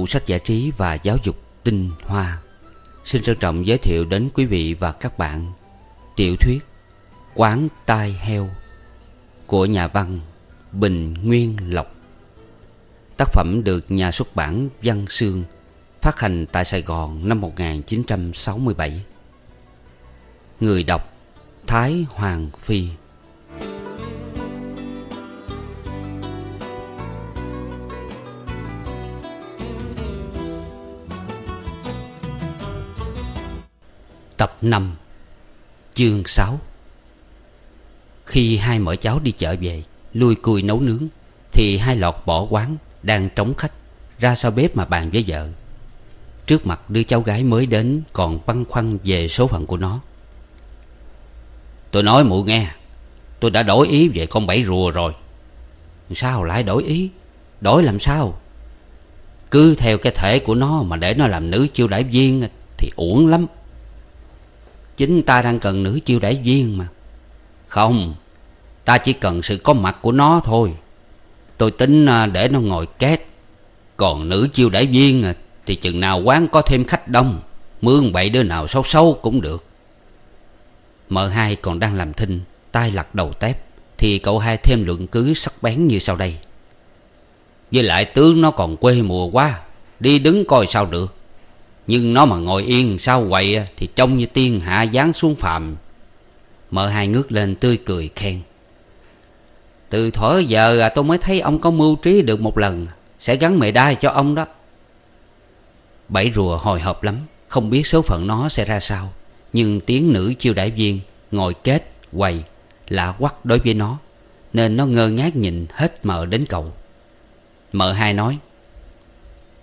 tủ sách giải trí và giáo dục tinh hoa. Xin trân trọng giới thiệu đến quý vị và các bạn Tiểu thuyết Quán tai heo Của nhà văn Bình Nguyên Lộc. Tác phẩm được nhà xuất bản Văn Sương Phát hành tại Sài Gòn năm 1967 Người đọc Thái Hoàng Phi. 5 Chương 6 Khi hai mợ cháu đi chợ về, Lui cùi nấu nướng, Thì hai lọt bỏ quán Đang trống khách Ra sau bếp mà bàn với vợ. Trước mặt đứa cháu gái mới đến Còn băn khoăn về số phận của nó. Tôi nói mụ nghe, Tôi đã đổi ý về con bảy rùa rồi. Sao lại đổi ý? Đổi làm sao? Cứ theo cái thể của nó Mà để nó làm nữ chiêu đại viên Thì uổng lắm. Chính ta đang cần nữ chiêu đãi viên mà. Không, Ta chỉ cần sự có mặt của nó thôi. Tôi tính à, để nó ngồi két. Còn nữ chiêu đãi viên à, Thì chừng nào quán có thêm khách đông, Mướn bậy đứa nào xấu xấu cũng được. Mợ hai còn đang làm thinh, tay lặt đầu tép, Thì cậu hai thêm luận cứ sắc bén như sau đây. Với lại tướng nó còn quê mùa quá, Đi đứng coi sao được nhưng nó mà ngồi yên sau quậy Thì trông như tiên hạ giáng xuống phàm. Mợ hai ngước lên tươi cười khen. Từ thở giờ à, tôi mới thấy ông có mưu trí được một lần Sẽ gắn mề đai cho ông đó. Bảy rùa hồi hộp lắm Không biết số phận nó sẽ ra sao. Nhưng tiếng nữ chiêu đại viên Ngồi kết, quầy Lạ quắc đối với nó Nên nó ngơ ngác nhìn hết mợ đến cậu. Mợ hai nói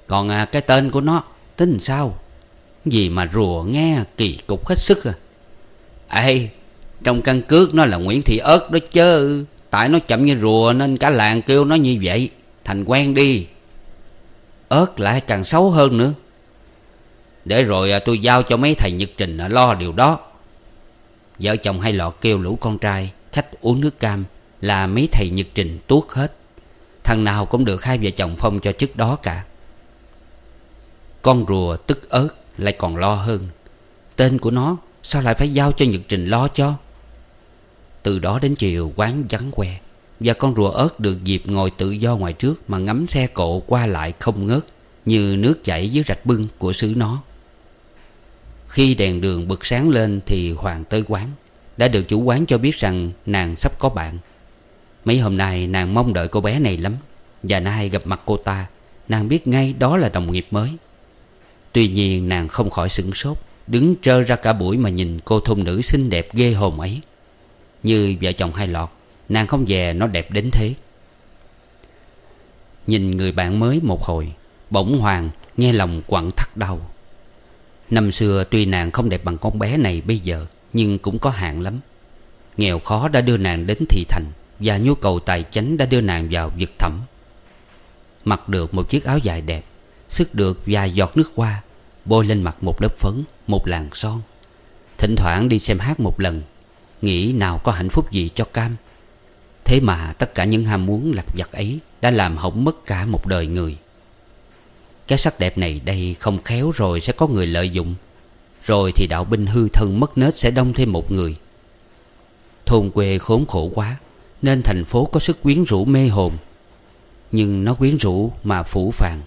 Còn à, cái tên của nó Tính sao? Gì mà rùa nghe, kỳ cục hết sức à. Ê, Trong căn cước nó là Nguyễn Thị ớt đó chứ Tại nó chậm như rùa Nên cả làng kêu nó như vậy. Thành quen đi. Ớt lại càng xấu hơn nữa. Để rồi à, tôi giao cho mấy thầy nhật trình à, lo điều đó. Vợ chồng hay lọ kêu lũ con trai, Khách uống nước cam, Là mấy thầy nhật trình tuốt hết. Thằng nào cũng được hai vợ chồng phong cho chức đó cả con rùa tức ớt lại còn lo hơn. Tên của nó sao lại phải giao cho Nhật Trình lo cho? Từ đó đến chiều, quán vắng que Và con rùa ớt được dịp ngồi tự do ngoài trước Mà ngắm xe cộ qua lại không ngớt, Như nước chảy dưới rạch bưng của xứ nó. Khi đèn đường bật sáng lên thì Hoàng tới quán, Đã được chủ quán cho biết rằng nàng sắp có bạn. Mấy hôm nay nàng mong đợi cô bé này lắm, Và nay gặp mặt cô ta, Nàng biết ngay đó là đồng nghiệp mới. Tuy nhiên nàng không khỏi sửng sốt, Đứng trơ ra cả buổi mà nhìn cô thôn nữ xinh đẹp ghê hồn ấy. Như vợ chồng hai lọt, Nàng không về nó đẹp đến thế. Nhìn người bạn mới một hồi, Bỗng hoàng nghe lòng quặn thắt đau. Năm xưa tuy nàng không đẹp bằng con bé này bây giờ, Nhưng cũng có hạn lắm. Nghèo khó đã đưa nàng đến thị thành Và nhu cầu tài chánh đã đưa nàng vào vực thẳm. Mặc được một chiếc áo dài đẹp Sức được vài giọt nước hoa, Bôi lên mặt một lớp phấn, Một làn son. Thỉnh thoảng đi xem hát một lần, Nghĩ nào có hạnh phúc gì cho cam. Thế mà tất cả những ham muốn lặt vặt ấy Đã làm hỏng mất cả một đời người. Cái sắc đẹp này đây không khéo rồi sẽ có người lợi dụng. Rồi thì đạo binh hư thân mất nết sẽ đông thêm một người. Thôn quê khốn khổ quá, Nên thành phố có sức quyến rũ mê hồn. Nhưng nó quyến rũ mà phủ phàng.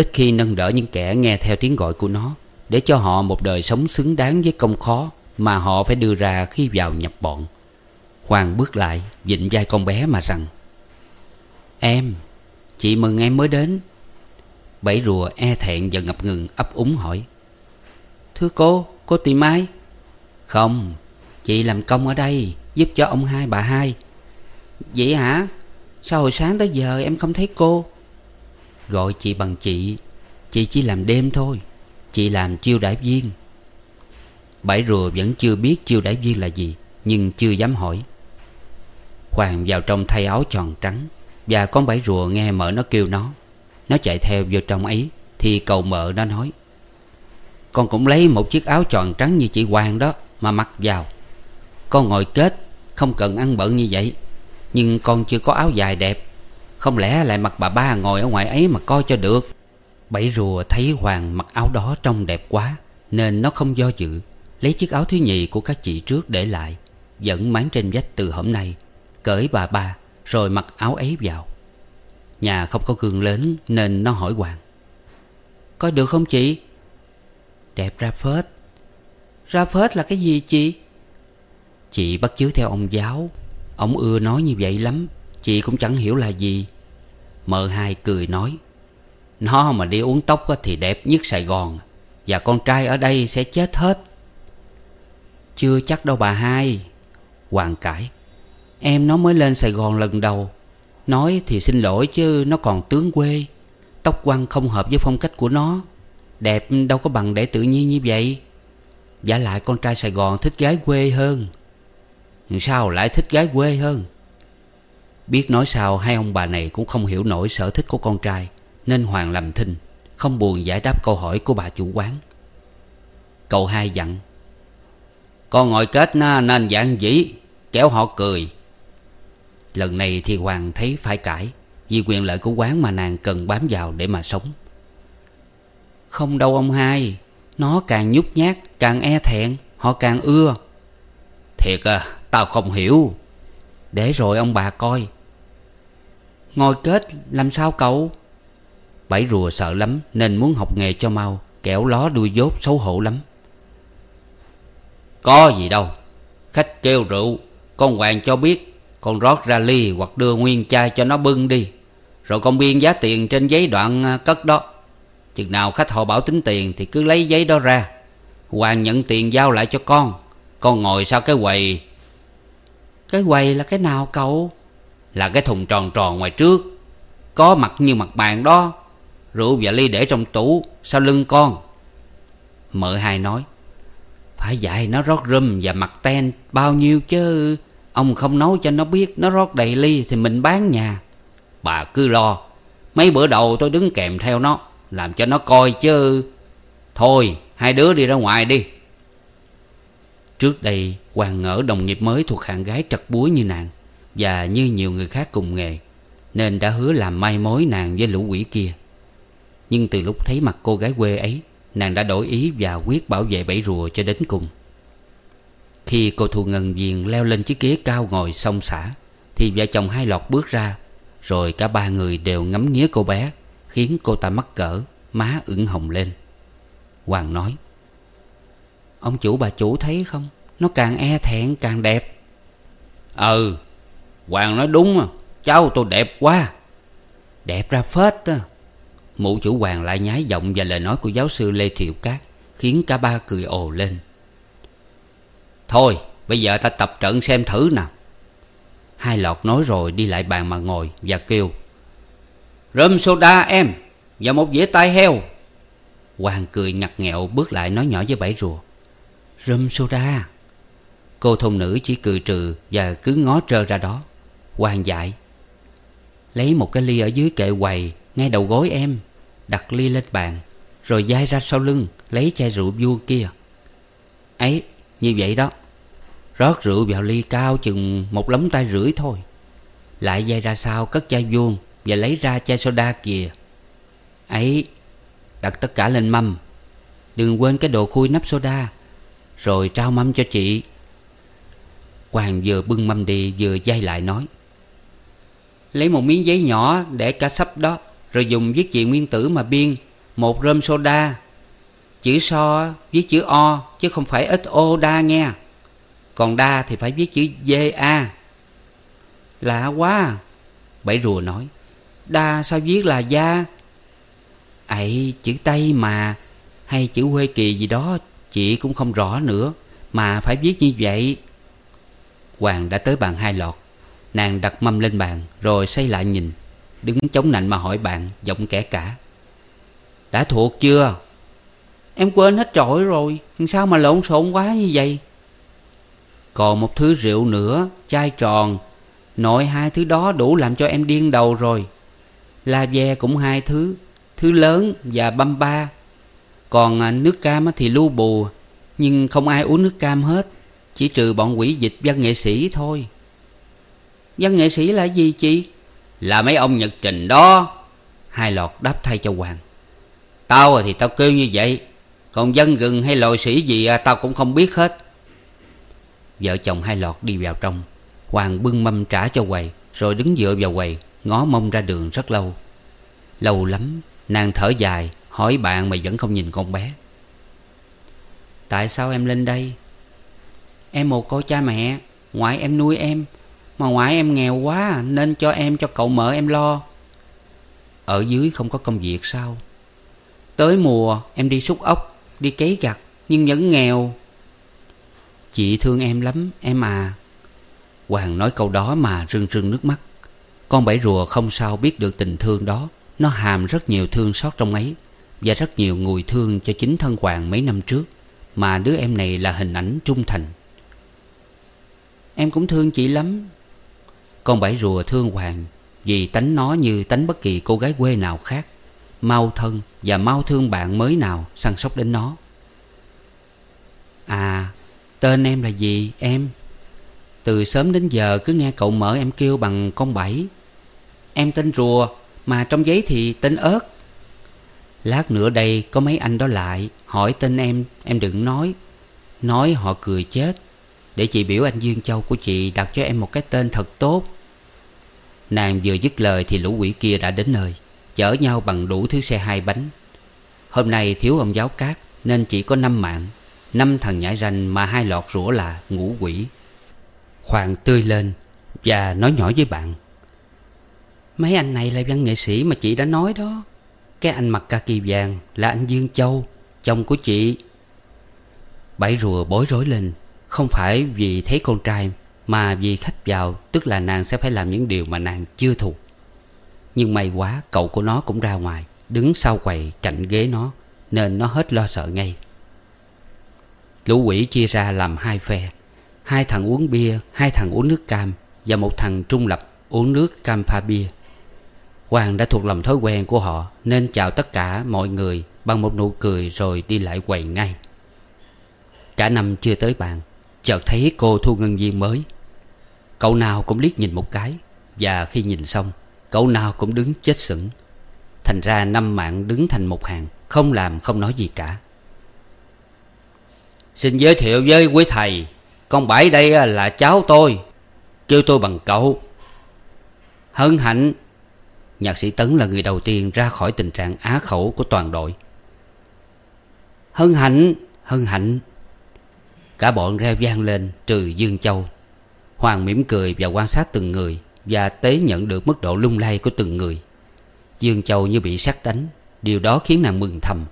Ít khi nâng đỡ những kẻ nghe theo tiếng gọi của nó, Để cho họ một đời sống xứng đáng với công khó Mà họ phải đưa ra khi vào nhập bọn. Hoàng bước lại vịnh vai con bé mà rằng, Em, Chị mừng em mới đến. Bảy rùa e thẹn và ngập ngừng ấp úng hỏi, Thưa cô Cô tìm ai? Không, Chị làm công ở đây, Giúp cho ông hai, bà hai. Vậy hả? Sao hồi sáng tới giờ em không thấy cô? Gọi chị bằng chị. Chị chỉ làm đêm thôi, Chị làm chiêu đãi viên. Bảy rùa vẫn chưa biết chiêu đãi viên là gì, Nhưng chưa dám hỏi. Hoàng vào trong thay áo tròn trắng, Và con bảy rùa nghe mợ nó kêu nó. Nó chạy theo vô trong ấy, Thì cầu mợ nó nói, Con cũng lấy một chiếc áo tròn trắng như chị Hoàng đó Mà mặc vào. Con ngồi kết, Không cần ăn bận như vậy, Nhưng con chưa có áo dài đẹp không lẽ lại mặc bà ba ngồi ở ngoài ấy mà coi cho được? Bảy rùa thấy Hoàng mặc áo đó trông đẹp quá, Nên nó không do dự, Lấy chiếc áo thứ nhì của các chị trước để lại Dẫn máng trên vách từ hôm nay, Cởi bà ba, Rồi mặc áo ấy vào. Nhà không có gương lớn Nên nó hỏi Hoàng. Coi được không chị? Đẹp ra phết. Ra phết là cái gì chị? Chị bắt chước theo ông giáo. Ông ưa nói như vậy lắm. Chị cũng chẳng hiểu là gì. Mợ hai cười nói, Nó mà đi uống tóc thì đẹp nhất Sài Gòn, Và con trai ở đây sẽ chết hết. Chưa chắc đâu bà hai, Hoàng cãi. Em nó mới lên Sài Gòn lần đầu, Nói thì xin lỗi chứ nó còn tướng quê, Tóc quăng không hợp với phong cách của nó, Đẹp đâu có bằng để tự nhiên như vậy. Giả lại con trai Sài Gòn thích gái quê hơn. Sao lại thích gái quê hơn? Biết nói sao hai ông bà này cũng không hiểu nổi sở thích của con trai, Nên Hoàng làm thinh, Không buồn giải đáp câu hỏi của bà chủ quán. Cậu hai dặn, Con ngồi kết na, nên dạng dĩ, Kéo họ cười. Lần này thì Hoàng thấy phải cãi, Vì quyền lợi của quán mà nàng cần bám vào để mà sống. Không đâu ông hai, Nó càng nhút nhát, Càng e thẹn, Họ càng ưa. Thiệt à Tao không hiểu. Để rồi ông bà coi. Ngồi kết làm sao cậu? Bảy rùa sợ lắm Nên muốn học nghề cho mau Kẻo ló đuôi dốt xấu hổ lắm. Có gì đâu Khách kêu rượu Con Hoàng cho biết Con rót ra ly hoặc đưa nguyên chai cho nó bưng đi. Rồi con biên giá tiền trên giấy đoạn à, cất đó. Chừng nào khách họ bảo tính tiền Thì cứ lấy giấy đó ra. Hoàng nhận tiền giao lại cho con Con ngồi sau cái quầy. Cái quầy là cái nào cậu là cái thùng tròn tròn ngoài trước. Có mặt như mặt bàn đó. Rượu và ly để trong tủ, Sau lưng con. Mợ hai nói, Phải dạy nó rót rum và mặt ten Bao nhiêu chứ? Ông không nói cho nó biết Nó rót đầy ly thì mình bán nhà. Bà cứ lo, Mấy bữa đầu tôi đứng kèm theo nó, Làm cho nó coi chứ. Thôi, hai đứa đi ra ngoài đi. Trước đây, Hoàng ngỡ đồng nghiệp mới thuộc hạng gái trật búa như nàng. Và như nhiều người khác cùng nghề, Nên đã hứa làm mai mối nàng với lũ quỷ kia. Nhưng từ lúc thấy mặt cô gái quê ấy, Nàng đã đổi ý và quyết bảo vệ bảy rùa cho đến cùng. Khi cô Thu Ngân Viên leo lên chiếc ghế cao ngồi song xả Thì vợ chồng hai lọt bước ra, Rồi cả ba người đều ngắm nghía cô bé, Khiến cô ta mắc cỡ, Má ửng hồng lên. Hoàng nói, Ông chủ bà chủ thấy không? Nó càng e thẹn càng đẹp. Ừ Hoàng nói đúng à Cháu tôi đẹp quá. Đẹp ra phết á. Mụ chủ hoàng lại nhái giọng và lời nói của giáo sư Lê Thiệu Cát, Khiến cả ba cười ồ lên. Thôi, bây giờ ta tập trận xem thử nào. Hai lọt nói rồi đi lại bàn mà ngồi và kêu. Rơm soda em, Và một dĩa tai heo. Hoàng cười ngặt nghẹo bước lại nói nhỏ với bảy rùa. Rơm soda. Cô thôn nữ chỉ cười trừ Và cứ ngó trơ ra đó. Hoàng dạy Lấy một cái ly ở dưới kệ quầy, Ngay đầu gối em, Đặt ly lên bàn, Rồi dai ra sau lưng, Lấy chai rượu vuông kia. Ấy, như vậy đó. Rót rượu vào ly cao chừng một lấm tay rưỡi thôi. Lại dai ra sau cất chai vuông Và lấy ra chai soda kìa. Ấy, Đặt tất cả lên mâm. Đừng quên cái đồ khui nắp soda, Rồi trao mâm cho chị. Hoàng vừa bưng mâm đi, vừa dây lại nói. Lấy một miếng giấy nhỏ để cả sắp đó, Rồi dùng viết chị nguyên tử mà biên, Một rơm soda. Chữ so viết chữ O, Chứ không phải ít ô đa nghe. Còn đa thì phải viết chữ D-A Lạ quá. Bảy rùa nói, Đa sao viết là da? Ấy, chữ Tây mà, Hay chữ Huê Kỳ gì đó, Chị cũng không rõ nữa, Mà phải viết như vậy. Hoàng đã tới bàn hai lọt. Nàng đặt mâm lên bàn, Rồi xây lại nhìn. Đứng chống nạnh mà hỏi bạn, Giọng kẻ cả. Đã thuộc chưa? Em quên hết trội rồi Sao mà lộn xộn quá như vậy? Còn một thứ rượu nữa, Chai tròn. Nội hai thứ đó đủ làm cho em điên đầu rồi. La ve cũng hai thứ Thứ lớn và băm ba. Còn à, nước cam thì lưu bù, Nhưng không ai uống nước cam hết, Chỉ trừ bọn quỷ dịch văn nghệ sĩ thôi. Văn nghệ sĩ là gì chị? Là mấy ông nhật trình đó. Hai lọt đáp thay cho Hoàng. Tao thì tao kêu như vậy. Còn dân gừng hay lội sĩ gì à, tao cũng không biết hết. Vợ chồng hai lọt đi vào trong. Hoàng bưng mâm trả cho quầy Rồi đứng dựa vào quầy Ngó mông ra đường rất lâu. Lâu lắm Nàng thở dài Hỏi bạn mà vẫn không nhìn con bé. Tại sao em lên đây? Em một cô cha mẹ Ngoại em nuôi em. Mà ngoại em nghèo quá, Nên cho em, cho cậu mợ em lo. Ở dưới không có công việc sao? Tới mùa, em đi xúc ốc, Đi cấy gặt, Nhưng vẫn nghèo. Chị thương em lắm, em à. Hoàng nói câu đó mà rưng rưng nước mắt. Con bảy rùa không sao biết được tình thương đó. Nó hàm rất nhiều thương xót trong ấy, Và rất nhiều ngùi thương cho chính thân Hoàng mấy năm trước, Mà đứa em này là hình ảnh trung thành. Em cũng thương chị lắm con bảy rùa thương Hoàng, Vì tánh nó như tánh bất kỳ cô gái quê nào khác. Mau thân và mau thương bạn mới nào săn sóc đến nó. À Tên em là gì em? Từ sớm đến giờ cứ nghe cậu mở em kêu bằng con bảy Em tên rùa, Mà trong giấy thì tên ớt. Lát nữa đây có mấy anh đó lại, Hỏi tên em Em đừng nói. Nói họ cười chết. Để chị biểu anh Dương Châu của chị Đặt cho em một cái tên thật tốt. Nàng vừa dứt lời Thì lũ quỷ kia đã đến nơi, Chở nhau bằng đủ thứ xe hai bánh. Hôm nay thiếu ông giáo cát, Nên chỉ có năm mạng, Năm thằng nhãi ranh mà hai lọt rủa là ngũ quỷ. Hoàng tươi lên Và nói nhỏ với bạn. Mấy anh này là văn nghệ sĩ mà chị đã nói đó. Cái anh mặc kaki vàng là anh Dương Châu, Chồng của chị. Bảy rùa bối rối lên. Không phải vì thấy con trai, Mà vì khách vào, Tức là nàng sẽ phải làm những điều mà nàng chưa thuộc. Nhưng may quá, cậu của nó cũng ra ngoài, Đứng sau quầy cạnh ghế nó, Nên nó hết lo sợ ngay. Lũ quỷ chia ra làm hai phe. Hai thằng uống bia, Hai thằng uống nước cam, Và một thằng trung lập uống nước cam pha bia. Hoàng đã thuộc lòng thói quen của họ, Nên chào tất cả mọi người Bằng một nụ cười rồi đi lại quầy ngay. Cả năm chưa tới bàn Chợt thấy cô thu ngân viên mới. Cậu nào cũng liếc nhìn một cái, Và khi nhìn xong, Cậu nào cũng đứng chết sững. Thành ra năm mạng đứng thành một hàng, Không làm không nói gì cả. Xin giới thiệu với quý thầy, Con Bảy đây là cháu tôi, Kêu tôi bằng cậu. Hân hạnh. Nhạc sĩ Tấn là người đầu tiên ra khỏi tình trạng á khẩu của toàn đội. Hân hạnh Hân hạnh. Cả bọn reo vang lên trừ Dương Châu. Hoàng mỉm cười và quan sát từng người Và tế nhận được mức độ lung lay của từng người. Dương Châu như bị sát đánh, Điều đó khiến nàng mừng thầm.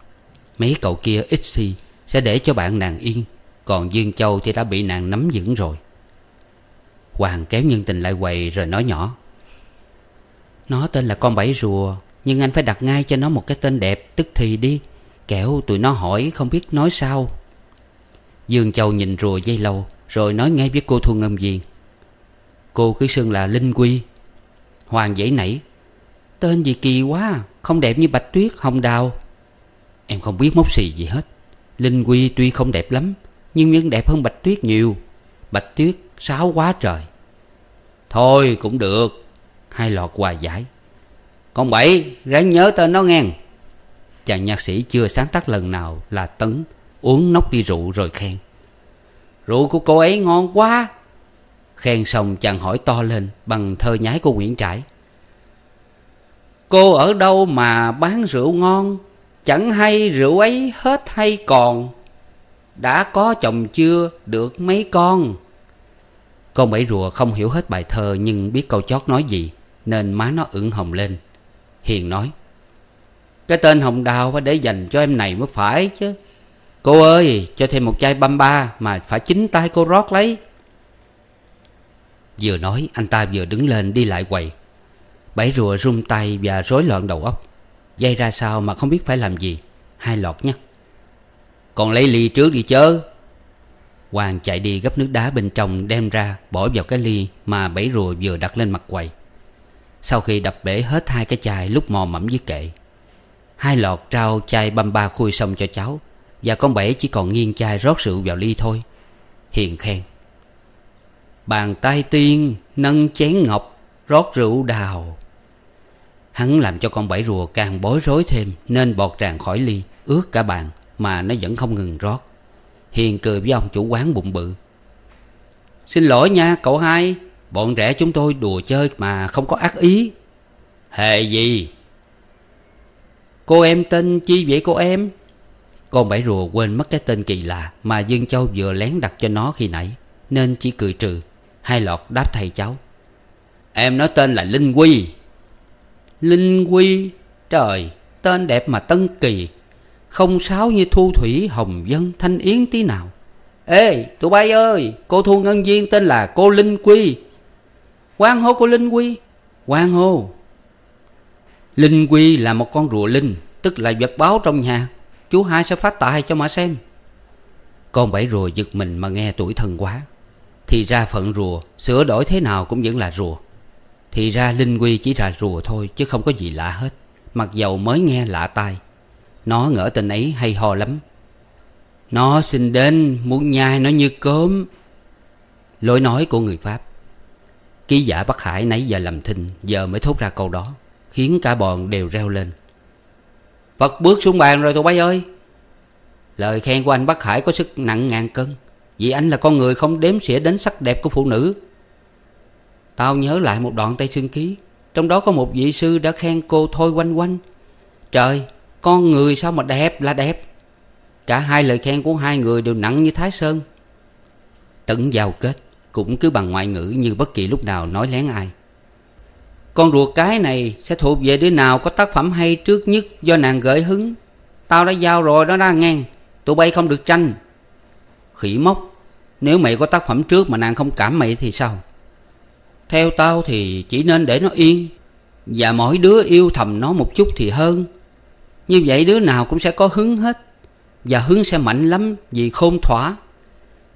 Mấy cậu kia ít si, Sẽ để cho bạn nàng yên, Còn Dương Châu thì đã bị nàng nắm vững rồi. Hoàng kéo nhân tình lại quầy rồi nói nhỏ. Nó tên là con bảy rùa, Nhưng anh phải đặt ngay cho nó một cái tên đẹp, Tức thì đi. Kẻo tụi nó hỏi không biết nói sao. Dương Châu nhìn rùa dây lâu, Rồi nói ngay với cô thu ngâm viên. Cô cứ xưng là Linh Quy. Hoàng dễ nảy, Tên gì kỳ quá, Không đẹp như Bạch Tuyết, Hồng Đào. Em không biết mốc xì gì hết. Linh Quy tuy không đẹp lắm, Nhưng vẫn đẹp hơn Bạch Tuyết nhiều. Bạch Tuyết sáo quá trời. Thôi cũng được, Hai lọt quà giải. Con Bảy, ráng nhớ tên nó nghe. Chàng nhạc sĩ chưa sáng tác lần nào là Tấn. Uống nốc đi rượu rồi khen. Rượu của cô ấy ngon quá. Khen xong chàng hỏi to lên Bằng thơ nhái của Nguyễn Trãi. Cô ở đâu mà bán rượu ngon? Chẳng hay rượu ấy hết hay còn? Đã có chồng chưa? Được mấy con? Con bảy rùa không hiểu hết bài thơ Nhưng biết câu chót nói gì, Nên má nó ửng hồng lên. Hiền nói, Cái tên Hồng Đào phải để dành cho em này mới phải chứ. Cô ơi, cho thêm một chai băm ba Mà phải chính tay cô rót lấy. Vừa nói, anh ta vừa đứng lên đi lại quầy. Bảy rùa rung tay và rối loạn đầu óc. Dây ra sao mà không biết phải làm gì. Hai lọt nhé. Còn lấy ly trước đi chớ. Hoàng chạy đi gấp nước đá bên trong đem ra, Bỏ vào cái ly mà bảy rùa vừa đặt lên mặt quầy. Sau khi đập bể hết hai cái chai lúc mò mẫm dưới kệ, Hai lọt trao chai băm ba khui xong cho cháu. Và con bảy chỉ còn nghiêng chai rót rượu vào ly thôi. Hiền khen. Bàn tay tiên nâng chén ngọc, rót rượu đào. Hắn làm cho con bảy rùa càng bối rối thêm, Nên bọt tràn khỏi ly, Ướt cả bàn Mà nó vẫn không ngừng rót. Hiền cười với ông chủ quán bụng bự. Xin lỗi nha, cậu hai. Bọn trẻ chúng tôi đùa chơi mà không có ác ý. Hề gì? Cô em tên chi vậy cô em? Con bảy rùa quên mất cái tên kỳ lạ Mà Dương Châu vừa lén đặt cho nó khi nãy, Nên chỉ cười trừ. Hai lọt đáp thầy cháu. Em nói tên là Linh Quy. Linh Quy? Trời, Tên đẹp mà tân kỳ. Không sáo như thu thủy, hồng dân thanh yến tí nào. Ê, tụi bay ơi, Cô thu ngân viên tên là cô Linh Quy. Quan hô cô Linh Quy. Quan hô. Linh Quy là một con rùa linh, Tức là vật báo trong nhà. Chú hai sẽ phát tài cho mà xem. Con bảy rùa giật mình mà nghe tuổi thân quá. Thì ra phận rùa, Sửa đổi thế nào cũng vẫn là rùa. Thì ra Linh Quy chỉ là rùa thôi, Chứ không có gì lạ hết. Mặc dầu mới nghe lạ tai, Nó ngỡ tình ấy hay ho lắm. Nó xin đến, muốn nhai nó như cơm Lối nói của người Pháp. Ký giả Bắc Hải nãy giờ làm thinh, Giờ mới thốt ra câu đó, Khiến cả bọn đều reo lên. Vật bước xuống bàn rồi tụi bay ơi. Lời khen của anh Bắc Hải có sức nặng ngàn cân. Vì anh là con người không đếm xỉa đến sắc đẹp của phụ nữ. Tao nhớ lại một đoạn Tây Xương Ký. Trong đó có một vị sư đã khen cô Thôi Quanh Quanh. Trời, Con người sao mà đẹp là đẹp. Cả hai lời khen của hai người đều nặng như Thái Sơn. Tận giao kết, Cũng cứ bằng ngoại ngữ như bất kỳ lúc nào nói lén ai con ruột cái này sẽ thuộc về đứa nào có tác phẩm hay trước nhất do nàng gợi hứng? Tao đã giao rồi đó ra ngang. Tụi bay không được tranh. Khỉ mốc Nếu mày có tác phẩm trước mà nàng không cảm mày thì sao? Theo tao thì chỉ nên để nó yên, Và mỗi đứa yêu thầm nó một chút thì hơn. Như vậy đứa nào cũng sẽ có hứng hết, Và hứng sẽ mạnh lắm vì khôn thỏa.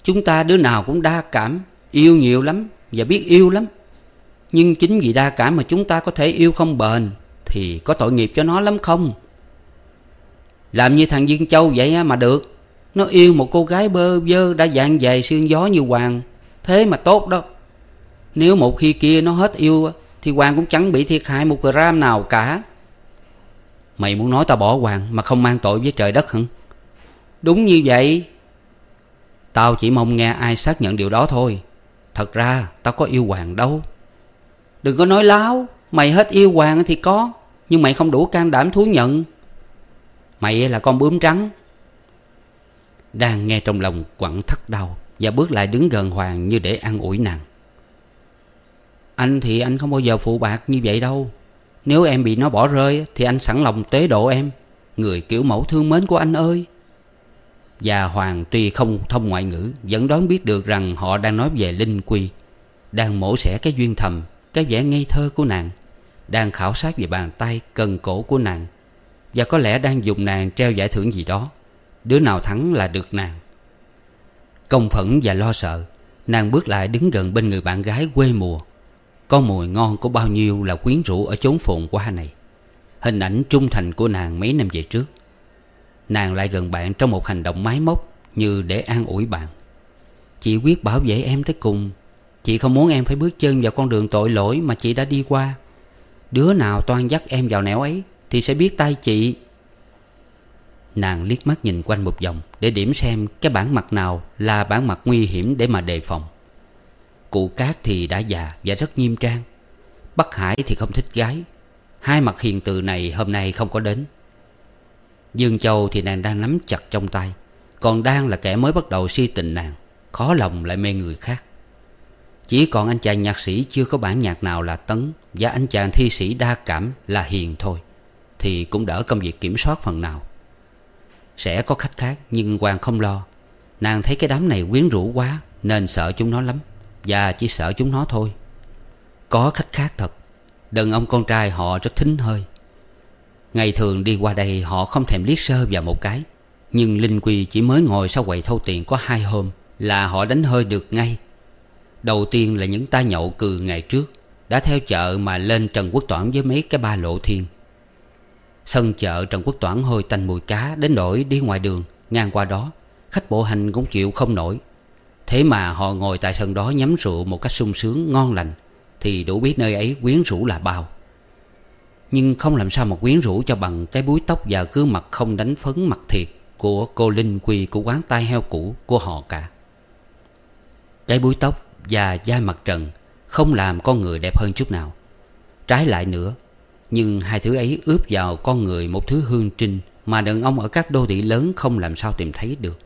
Chúng ta đứa nào cũng đa cảm, Yêu nhiều lắm Và biết yêu lắm nhưng chính vì đa cảm mà chúng ta có thể yêu không bền, Thì có tội nghiệp cho nó lắm không? Làm như thằng Dương Châu vậy mà được. Nó yêu một cô gái bơ vơ đã dạng dày xương gió như Hoàng. Thế mà tốt đó. Nếu một khi kia nó hết yêu Thì Hoàng cũng chẳng bị thiệt hại một gram nào cả. Mày muốn nói tao bỏ Hoàng Mà không mang tội với trời đất hả? Đúng như vậy. Tao chỉ mong nghe ai xác nhận điều đó thôi. Thật ra tao có yêu Hoàng đâu. Đừng có nói láo. Mày hết yêu Hoàng thì có, Nhưng mày không đủ can đảm thú nhận. Mày là con bướm trắng. Đang nghe trong lòng quặn thắt đau Và bước lại đứng gần Hoàng như để an ủi nàng. Anh thì anh không bao giờ phụ bạc như vậy đâu. Nếu em bị nó bỏ rơi Thì anh sẵn lòng tế độ em. Người kiểu mẫu thương mến của anh ơi. Và Hoàng tuy không thông ngoại ngữ, Vẫn đoán biết được rằng họ đang nói về Linh Quy, Đang mổ xẻ cái duyên thầm cái vẻ ngây thơ của nàng, Đang khảo sát về bàn tay cần cổ của nàng, Và có lẽ đang dùng nàng treo giải thưởng gì đó. Đứa nào thắng là được nàng. Công phẫn và lo sợ, Nàng bước lại đứng gần bên người bạn gái quê mùa. Có mùi ngon của bao nhiêu là quyến rũ ở chốn phồn hoa này. Hình ảnh trung thành của nàng mấy năm về trước. Nàng lại gần bạn trong một hành động máy móc Như để an ủi bạn. Chị quyết bảo vệ em tới cùng Chị không muốn em phải bước chân vào con đường tội lỗi mà chị đã đi qua. Đứa nào toan dắt em vào nẻo ấy Thì sẽ biết tay chị. Nàng liếc mắt nhìn quanh một vòng Để điểm xem cái bản mặt nào Là bản mặt nguy hiểm để mà đề phòng. Cụ cát thì đã già và rất nghiêm trang. Bắc Hải thì không thích gái. Hai mặt hiền từ này hôm nay không có đến. Dương Châu thì nàng đang nắm chặt trong tay, Còn đang là kẻ mới bắt đầu si tình nàng, Khó lòng lại mê người khác chỉ còn anh chàng nhạc sĩ chưa có bản nhạc nào là tấn Và anh chàng thi sĩ đa cảm là hiền thôi, Thì cũng đỡ công việc kiểm soát phần nào. Sẽ có khách khác, nhưng Hoàng không lo. Nàng thấy cái đám này quyến rũ quá, Nên sợ chúng nó lắm, Và chỉ sợ chúng nó thôi. Có khách khác thật Đàn ông con trai họ rất thính hơi. Ngày thường đi qua đây họ không thèm liếc sơ vào một cái, Nhưng Linh Quy chỉ mới ngồi sau quầy thâu tiền có hai hôm Là họ đánh hơi được ngay. Đầu tiên là những ta nhậu cừ ngày trước, Đã theo chợ mà lên Trần Quốc Toản với mấy cái ba lộ thiên. Sân chợ Trần Quốc Toản hôi tanh mùi cá Đến nỗi đi ngoài đường, Ngang qua đó, Khách bộ hành cũng chịu không nổi. Thế mà họ ngồi tại sân đó nhắm rượu một cách sung sướng, ngon lành, Thì đủ biết nơi ấy quyến rũ là bao. Nhưng không làm sao mà quyến rũ cho bằng Cái búi tóc và cứ mặt không đánh phấn mặt thiệt Của cô Linh Quy của quán tai heo cũ của họ cả. Cái búi tóc và da mặt trần Không làm con người đẹp hơn chút nào. Trái lại nữa, Nhưng hai thứ ấy ướp vào con người một thứ hương trinh Mà đàn ông ở các đô thị lớn không làm sao tìm thấy được.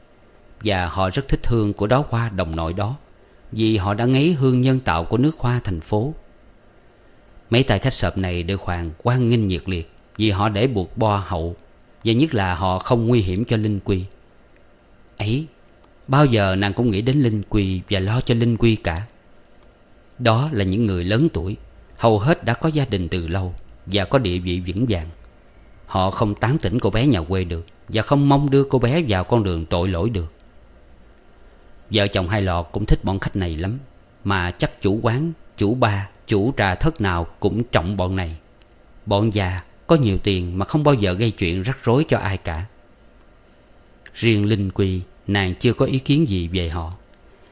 Và họ rất thích hương của đó hoa đồng nội đó, Vì họ đã ngấy hương nhân tạo của nước hoa thành phố. Mấy tay khách sợp này được Hoàng quan nghênh nhiệt liệt Vì họ để buộc bo hậu, Và nhất là họ không nguy hiểm cho Linh Quy. Ấy Bao giờ nàng cũng nghĩ đến Linh Quy Và lo cho Linh Quy cả. Đó là những người lớn tuổi Hầu hết đã có gia đình từ lâu Và có địa vị vững vàng. Họ không tán tỉnh cô bé nhà quê được Và không mong đưa cô bé vào con đường tội lỗi được. Vợ chồng hai lọ cũng thích bọn khách này lắm Mà chắc chủ quán, chủ ba, chủ trà thất nào cũng trọng bọn này. Bọn già có nhiều tiền mà không bao giờ gây chuyện rắc rối cho ai cả. Riêng Linh Quy nàng chưa có ý kiến gì về họ.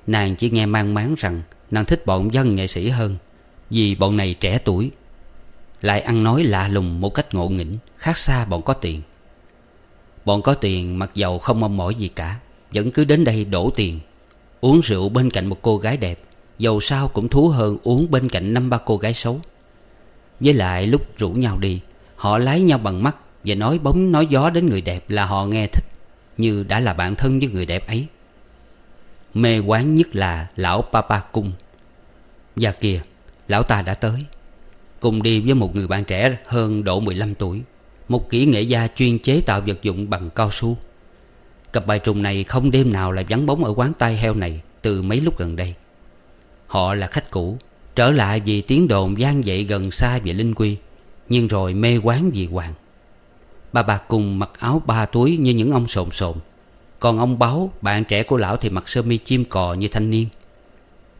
Nàng chỉ nghe mang máng rằng nàng thích bọn dân nghệ sĩ hơn, vì bọn này trẻ tuổi. Lại ăn nói lạ lùng một cách ngộ nghĩnh, Khác xa bọn có tiền. Bọn có tiền mặc dầu không mong mỏi gì cả, Vẫn cứ đến đây đổ tiền. Uống rượu bên cạnh một cô gái đẹp, Dầu sao cũng thú hơn uống bên cạnh năm ba cô gái xấu. Với lại lúc rủ nhau đi, Họ lái nhau bằng mắt Và nói bóng nói gió đến người đẹp là họ nghe thích. Như đã là bạn thân với người đẹp ấy. Mê quán nhất là lão Papa Cung. Và kìa, Lão ta đã tới, Cùng đi với một người bạn trẻ hơn độ 15 tuổi, Một kỹ nghệ gia chuyên chế tạo vật dụng bằng cao su. Cặp bài trùng này không đêm nào lại vắng bóng ở quán tai heo này Từ mấy lúc gần đây. Họ là khách cũ, Trở lại vì tiếng đồn gian dậy gần xa về Linh Quy, Nhưng rồi mê quán vì Hoàng. Bà bà cùng mặc áo ba túi như những ông sồn sồn. Còn ông Báo, bạn trẻ của lão thì mặc sơ mi chim cò như thanh niên.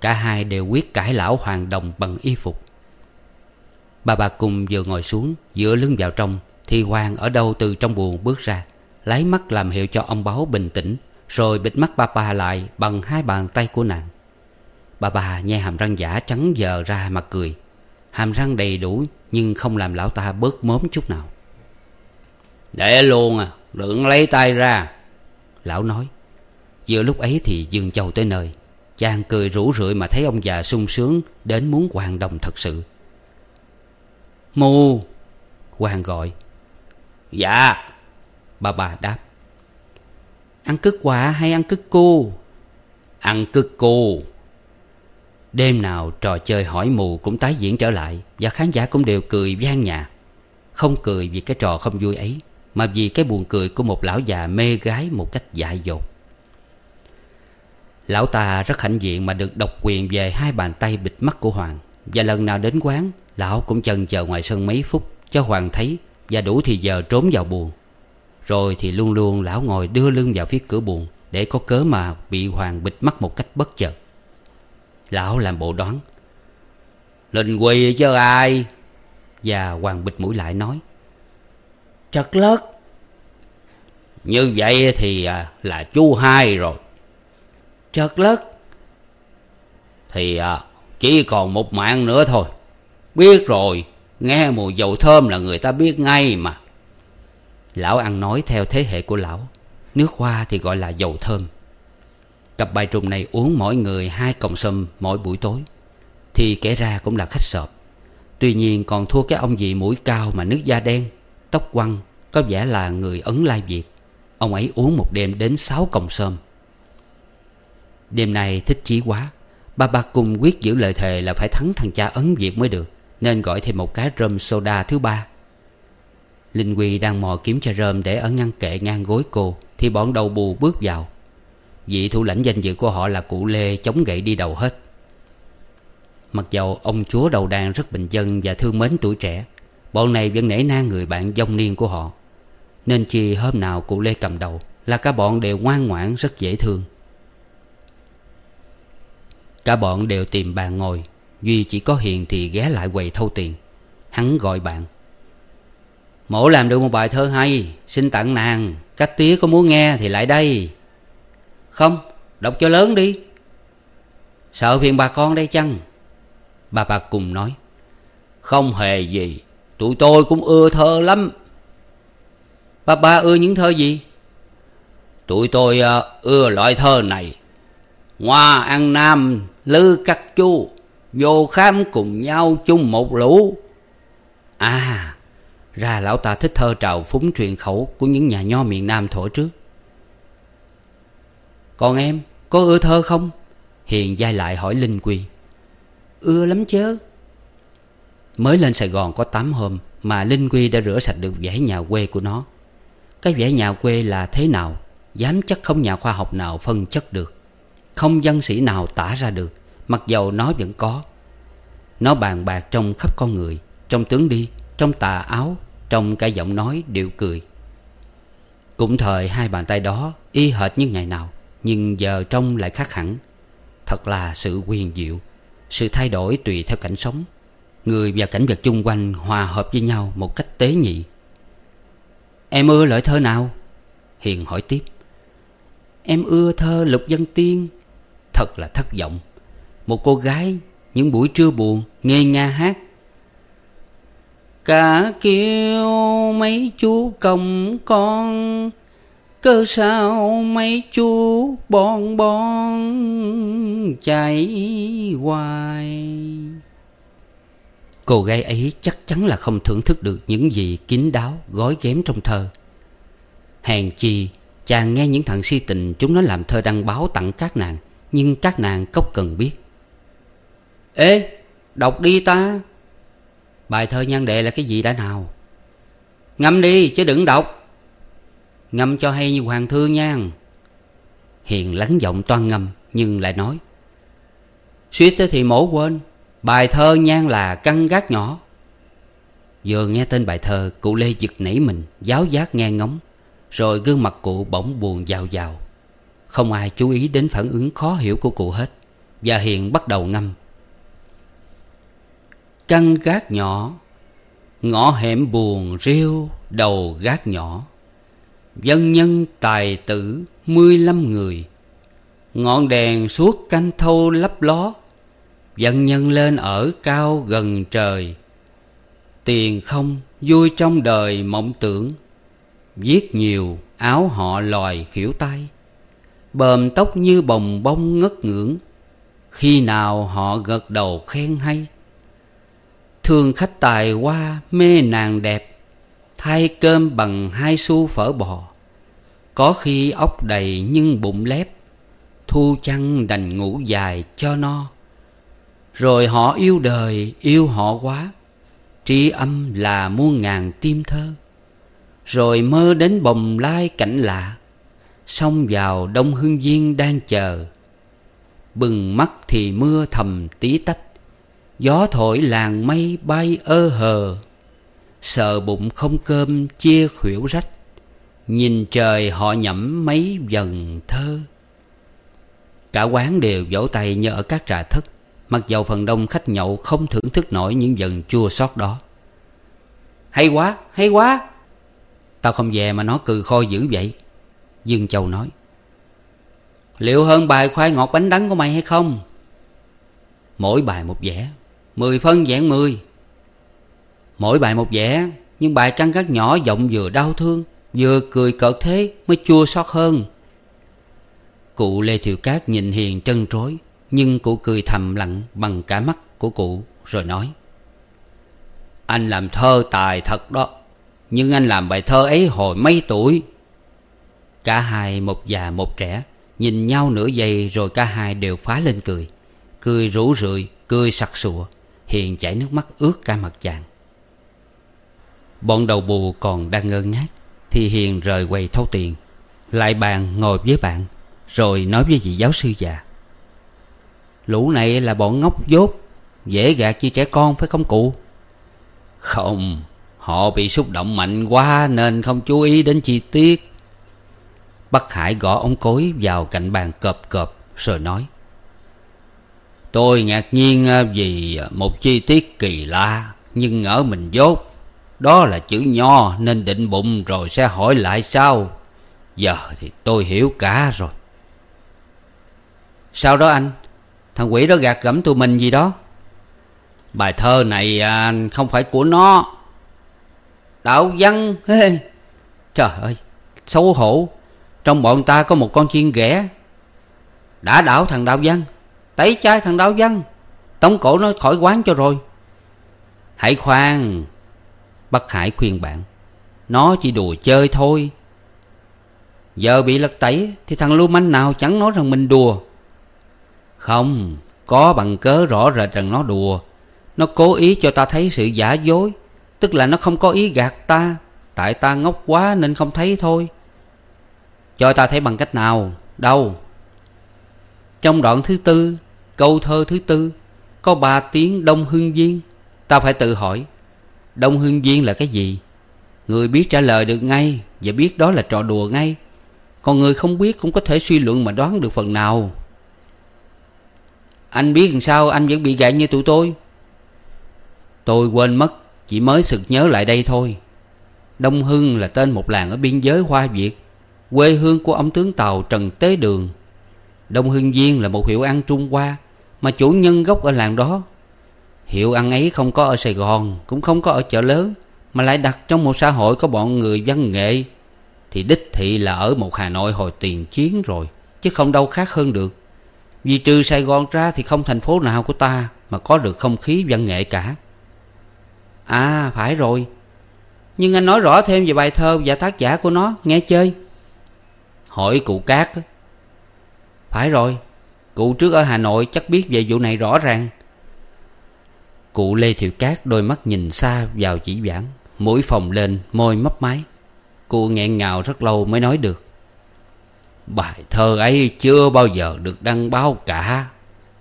Cả hai đều quyết cãi lão hoàng đồng bằng y phục. Bà bà cùng vừa ngồi xuống Dựa lưng vào trong Thì Hoàng ở đâu từ trong buồng bước ra Lấy mắt làm hiệu cho ông báo bình tĩnh Rồi bịt mắt bà bà lại Bằng hai bàn tay của nàng. Bà bà nhe hàm răng giả trắng giờ ra mà cười. Hàm răng đầy đủ Nhưng không làm lão ta bớt mớm chút nào. Để luôn à Đừng lấy tay ra. Lão nói, Vừa lúc ấy thì Dương Châu tới nơi. Chàng cười rủ rượi mà thấy ông già sung sướng Đến muốn hoàng đồng thật sự. Mù, Hoàng gọi. Dạ. Bà bà đáp. Ăn cứt quả hay ăn cứt cu? Ăn cứt cu. Đêm nào trò chơi hỏi mù cũng tái diễn trở lại Và khán giả cũng đều cười vang nhà. Không cười vì cái trò không vui ấy. Mà vì cái buồn cười của một lão già mê gái một cách dại dột. Lão ta rất hãnh diện mà được độc quyền về hai bàn tay bịt mắt của Hoàng, Và lần nào đến quán, Lão cũng chần chờ ngoài sân mấy phút cho Hoàng thấy, Và đủ thì giờ trốn vào buồn. Rồi thì luôn luôn lão ngồi đưa lưng vào phía cửa buồn Để có cớ mà bị Hoàng bịt mắt một cách bất chợt. Lão làm bộ đoán. Linh quỳ chứ ai? Và Hoàng bịt mũi lại nói. Trật lất. Như vậy thì à, là chú hai rồi. Trật lất. Thì à, chỉ còn một mạng nữa thôi. Biết rồi Nghe mùi dầu thơm là người ta biết ngay mà. Lão ăn nói theo thế hệ của lão. Nước hoa thì gọi là dầu thơm. Cặp bài trùng này uống mỗi người hai cọng sâm mỗi buổi tối. Thì kể ra cũng là khách sợp. Tuy nhiên còn thua cái ông gì mũi cao mà nước da đen Tóc quăng Có vẻ là người Ấn Lai Việt. Ông ấy uống một đêm đến sáu còng sơm. Đêm nay thích chí quá Ba ba cùng quyết giữ lời thề là phải thắng thằng cha Ấn Việt mới được, Nên gọi thêm một cái rơm soda thứ ba. Linh Quy đang mò kiếm chai rơm để ở ngăn kệ ngang gối cô, Thì bọn đầu bù bước vào. Vị thủ lãnh danh dự của họ là cụ Lê chống gậy đi đầu hết. Mặc dầu ông chúa đầu đàn rất bình dân và thương mến tuổi trẻ Bọn này vẫn nể nang người bạn dông niên của họ. Nên chi hôm nào cụ Lê cầm đầu Là cả bọn đều ngoan ngoãn, rất dễ thương. Cả bọn đều tìm bàn ngồi, Duy chỉ có Hiền thì ghé lại quầy thâu tiền. Hắn gọi bạn. Mổ làm được một bài thơ hay, Xin tặng nàng. Các tía có muốn nghe thì lại đây. Không, Đọc cho lớn đi. Sợ phiền bà con đây chăng? Bà bà cùng nói. Không hề gì. Tụi tôi cũng ưa thơ lắm. Ba ba ưa những thơ gì? Tụi tôi uh, ưa loại thơ này. Hoa ăn nam lư cắt chu Vô khám cùng nhau chung một lũ. À Ra lão ta thích thơ trào phúng truyền khẩu Của những nhà nho miền Nam thổi trước. Còn em có ưa thơ không? Hiền dai lại hỏi Linh Quy. Ưa lắm chứ Mới lên Sài Gòn có 8 hôm Mà Linh Quy đã rửa sạch được vẻ nhà quê của nó. Cái vẻ nhà quê là thế nào, Dám chắc không nhà khoa học nào phân chất được. Không văn sĩ nào tả ra được, Mặc dầu nó vẫn có. Nó bàn bạc trong khắp con người, Trong tướng đi, Trong tà áo, Trong cái giọng nói điệu cười. Cũng thời hai bàn tay đó Y hệt như ngày nào, Nhưng giờ trông lại khác hẳn. Thật là sự quyền diệu, Sự thay đổi tùy theo cảnh sống. Người và cảnh vật chung quanh hòa hợp với nhau một cách tế nhị. Em ưa loại thơ nào? Hiền hỏi tiếp. Em ưa thơ Lục Dân Tiên. Thật là thất vọng. Một cô gái những buổi trưa buồn nghe nga hát. Cả kêu mấy chú công con Cơ sao mấy chú bon bon chạy hoài? Cô gái ấy chắc chắn là không thưởng thức được những gì kín đáo, gói ghém trong thơ. Hèn chi, chàng nghe những thằng si tình chúng nó làm thơ đăng báo tặng các nàng, Nhưng các nàng cốc cần biết. Ê, đọc đi ta. Bài thơ nhan đề là cái gì đã nào? Ngâm đi, chứ đừng đọc. Ngâm cho hay như hoàng thương nha. Hiền lắng giọng toan ngâm, Nhưng lại nói, Suýt thì mổ quên. Bài thơ nhan là căn gác nhỏ. Vừa nghe tên bài thơ, Cụ Lê giật nảy mình, Giáo giác nghe ngóng, Rồi gương mặt cụ bỗng buồn giàu giàu. Không ai chú ý đến phản ứng khó hiểu của cụ hết, Và Hiền bắt đầu ngâm. Căn gác nhỏ, Ngõ hẻm buồn riêu đầu gác nhỏ. Dân nhân tài tử, mười lăm người. Ngọn đèn suốt canh thâu lấp ló Dân nhân lên ở cao gần trời. Tiền không, vui trong đời mộng tưởng. Viết nhiều, áo họ lòi khiểu tay Bờm tóc như bồng bông ngất ngưỡng. Khi nào họ gật đầu khen hay. Thương khách tài qua mê nàng đẹp. Thay cơm bằng hai xu phở bò. Có khi ốc đầy nhưng bụng lép. Thu chăn đành ngủ dài cho no. Rồi họ yêu đời, yêu họ quá. Trí âm là muôn ngàn tim thơ. Rồi mơ đến bồng lai cảnh lạ. Xông vào đông hương viên đang chờ. Bừng mắt thì mưa thầm tí tách. Gió thổi làng mây bay ơ hờ. Sợ bụng không cơm chia khuỷu rách. Nhìn trời họ nhẩm mấy dần thơ. Cả quán đều vỗ tay như ở các trà thất. Mặc dầu phần đông khách nhậu không thưởng thức nổi những dần chua xót đó. Hay quá, hay quá. Tao không về mà nó cười khôi dữ vậy. Dương Châu nói. Liệu hơn bài khoai ngọt bánh đắng của mày hay không? Mỗi bài một vẻ. Mười phân dạng mười. Mỗi bài một vẻ Nhưng bài căn gác nhỏ giọng vừa đau thương Vừa cười cợt thế mới chua xót hơn. Cụ Lê Thiệu Cát nhìn Hiền trân trối. Nhưng cụ cười thầm lặng bằng cả mắt của cụ Rồi nói Anh làm thơ tài thật đó Nhưng anh làm bài thơ ấy hồi mấy tuổi? Cả hai một già một trẻ Nhìn nhau nửa giây rồi cả hai đều phá lên cười. Cười rủ rượi, cười sặc sụa Hiền chảy nước mắt ướt cả mặt chàng. Bọn đầu bù còn đang ngơ ngác Thì Hiền rời quầy thâu tiền Lại bàn ngồi với bạn Rồi nói với vị giáo sư già Lũ này là bọn ngốc dốt, Dễ gạt như trẻ con phải không cụ? Không, Họ bị xúc động mạnh quá Nên không chú ý đến chi tiết. Bắc Hải gõ ống cối vào cạnh bàn cọp cọp Rồi nói, Tôi ngạc nhiên à, vì một chi tiết kỳ lạ, Nhưng ở mình dốt, Đó là chữ nho nên định bụng rồi sẽ hỏi lại sau. Giờ thì tôi hiểu cả rồi. Sau đó anh? Thằng quỷ đó gạt gẫm tụi mình gì đó. Bài thơ này à, không phải của nó. Đạo văn Trời ơi Xấu hổ. Trong bọn ta có một con chiên ghẻ. Đã đảo thằng đạo văn Tẩy chai thằng đạo văn. Tống cổ nó khỏi quán cho rồi. Hãy khoan Bắc Hải khuyên bạn Nó chỉ đùa chơi thôi. Giờ bị lật tẩy Thì thằng lưu manh nào chẳng nói rằng mình đùa. Không, Có bằng cớ rõ rệt rằng nó đùa. Nó cố ý cho ta thấy sự giả dối, Tức là nó không có ý gạt ta. Tại ta ngốc quá nên không thấy thôi. Cho ta thấy bằng cách nào? Đâu? Trong đoạn thứ tư, Câu thơ thứ tư, Có ba tiếng Đông Hưng Viên. Ta phải tự hỏi, Đông Hưng Viên là cái gì? Người biết trả lời được ngay Và biết đó là trò đùa ngay. Còn người không biết cũng có thể suy luận mà đoán được phần nào. Anh biết làm sao, anh vẫn bị gãy như tụi tôi. Tôi quên mất, Chỉ mới sực nhớ lại đây thôi. Đông Hưng là tên một làng ở biên giới Hoa Việt, Quê hương của ông tướng Tàu Trần Tế Đường. Đông Hưng Viên là một hiệu ăn Trung Hoa, Mà chủ nhân gốc ở làng đó. Hiệu ăn ấy không có ở Sài Gòn, Cũng không có ở chợ lớn, Mà lại đặt trong một xã hội có bọn người văn nghệ. Thì đích thị là ở một Hà Nội hồi tiền chiến rồi, Chứ không đâu khác hơn được. Vì trừ Sài Gòn ra thì không thành phố nào của ta Mà có được không khí văn nghệ cả. À phải rồi. Nhưng anh nói rõ thêm về bài thơ và tác giả của nó, Nghe chơi. Hỏi cụ Cát. Phải rồi. Cụ trước ở Hà Nội chắc biết về vụ này rõ ràng. Cụ Lê Thiệu Cát đôi mắt nhìn xa vào chỉ giảng Mũi phồng lên, môi mấp máy. Cụ nghẹn ngào rất lâu mới nói được. Bài thơ ấy chưa bao giờ được đăng báo cả,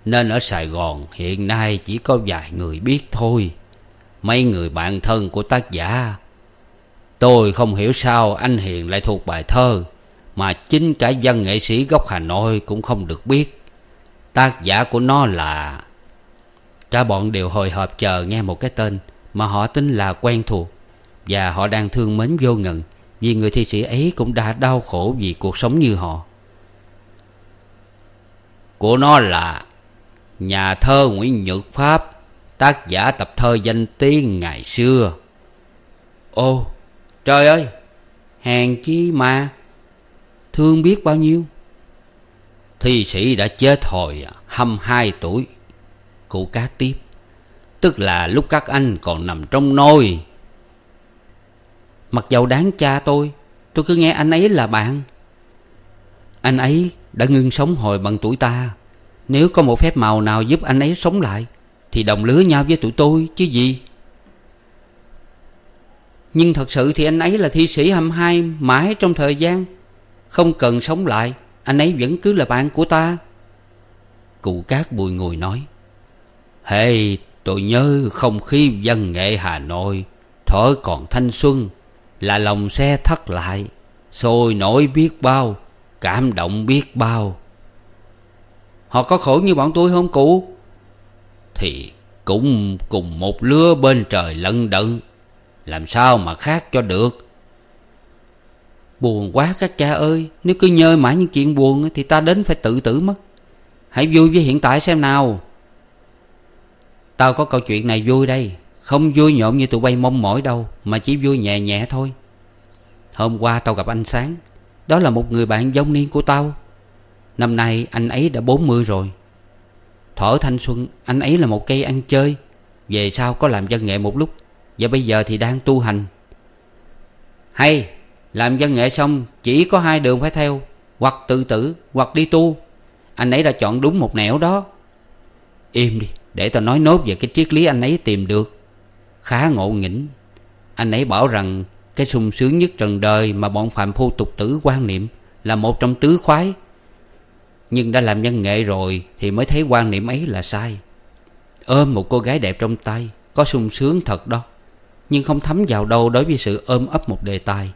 Nên ở Sài Gòn hiện nay chỉ có vài người biết thôi. Mấy người bạn thân của tác giả. Tôi không hiểu sao anh Hiền lại thuộc bài thơ, Mà chính cả dân nghệ sĩ gốc Hà Nội cũng không được biết. Tác giả của nó là, Cả bọn đều hồi hộp chờ nghe một cái tên Mà họ tin là quen thuộc Và họ đang thương mến vô ngần. Vì người thi sĩ ấy cũng đã đau khổ vì cuộc sống như họ. Của nó là Nhà thơ Nguyễn Nhược Pháp Tác giả tập thơ danh tiếng ngày xưa. Ô, trời ơi Hèn chi mà. Thương biết bao nhiêu? Thi sĩ đã chết hồi 22 tuổi. Cụ cát tiếp Tức là lúc các anh còn nằm trong nôi. Mặc dầu đáng cha tôi Tôi cứ nghe anh ấy là bạn. Anh ấy đã ngưng sống hồi bằng tuổi ta. Nếu có một phép màu nào giúp anh ấy sống lại, Thì đồng lứa nhau với tụi tôi chứ gì. Nhưng thật sự thì anh ấy là thi sĩ 22 Mãi trong thời gian. Không cần sống lại, Anh ấy vẫn cứ là bạn của ta. Cụ cát bùi ngồi nói, Hey, tôi nhớ không khí văn nghệ Hà Nội Thổi còn thanh xuân. Là lòng xe thắt lại, Sôi nổi biết bao, Cảm động biết bao. Họ có khổ như bọn tôi không cụ? Thì cũng cùng một lứa bên trời lận đận, Làm sao mà khác cho được? Buồn quá các cha ơi, Nếu cứ nhơi mãi những chuyện buồn Thì ta đến phải tự tử mất. Hãy vui với hiện tại xem nào. Tao có câu chuyện này vui đây. Không vui nhộn như tụi bay mong mỏi đâu, Mà chỉ vui nhẹ nhẹ thôi. Hôm qua tao gặp anh Sáng. Đó là một người bạn giống niên của tao. Năm nay anh ấy đã 40 rồi. Thở thanh xuân, Anh ấy là một cây ăn chơi. Về sau có làm văn nghệ một lúc, Và bây giờ thì đang tu hành. Hay, Làm văn nghệ xong, Chỉ có hai đường phải theo, Hoặc tự tử, Hoặc đi tu. Anh ấy đã chọn đúng một nẻo đó. Im đi, để tao nói nốt về cái triết lý anh ấy tìm được. Khá ngộ nghĩnh. Anh ấy bảo rằng Cái sung sướng nhất trần đời Mà bọn phạm phu tục tử quan niệm Là một trong tứ khoái. Nhưng đã làm nhân nghệ rồi Thì mới thấy quan niệm ấy là sai. Ôm một cô gái đẹp trong tay, Có sung sướng thật đó, Nhưng không thấm vào đâu đối với sự ôm ấp một đề tài.